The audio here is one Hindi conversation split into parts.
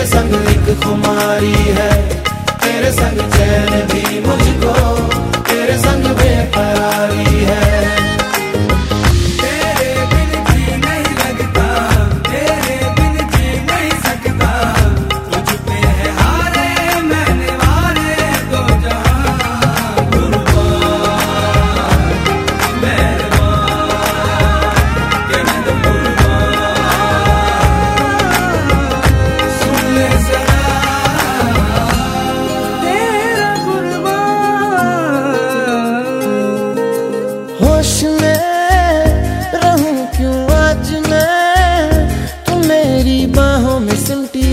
तेरे संग एक खुमारी है। तेरे संग चैन भी मुझको। तेरे संग बेकरारी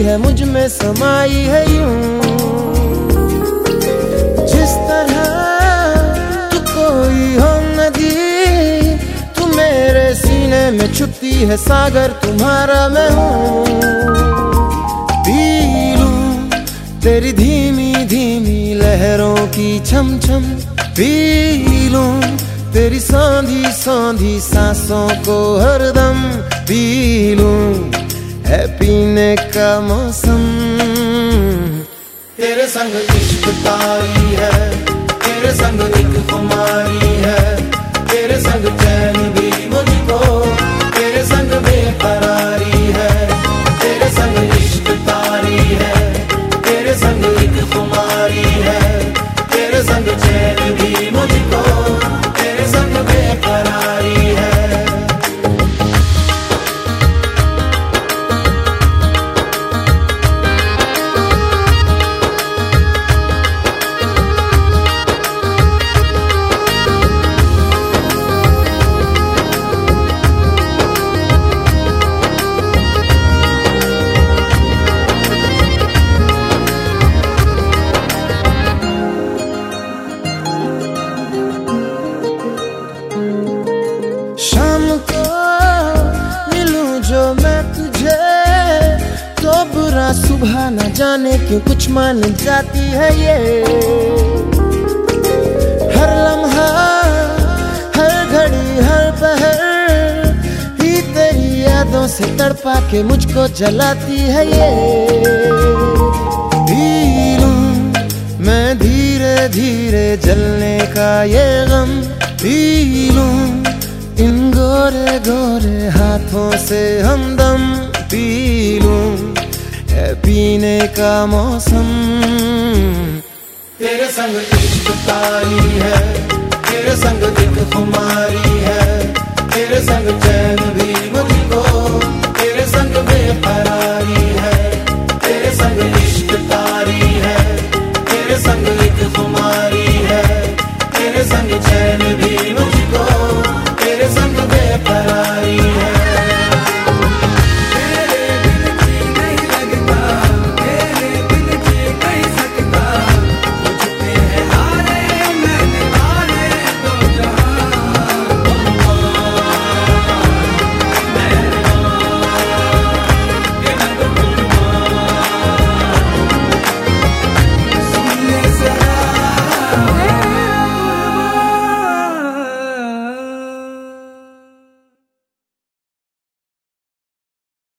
है मुझमें समाई है यूँ। जिस तरह तू कोई हो नदी, तू मेरे सीने में छुपती है सागर, तुम्हारा मैं हूँ। तेरी धीमी धीमी लहरों की छम छम पी लूँ तेरी सांधी सांधी सांसों को हरदम पी लूँ है पीने का मौसम। तेरे संग इश्क तारी है तेरे संग तो बुरा सुबह न जाने क्यों कुछ मान जाती है ये? हर लम्हा, हर घड़ी, हर पहर ही तेरी यादों से तड़पा के मुझको जलाती है ये। पी मैं धीरे धीरे जलने का ये गम। पी लूँ इन गोरे गोरे हाथों से हमदम पी लूँ है पीने का मौसम। तेरे संग इश्क तारी है, तेरे संग दिल खुमारी है, तेरे संग चैन भी मुझको, तेरे संग बेकरारी है, तेरे संग इश्क तारी है, तेरे संग एक खुमारी है, तेरे संग चैन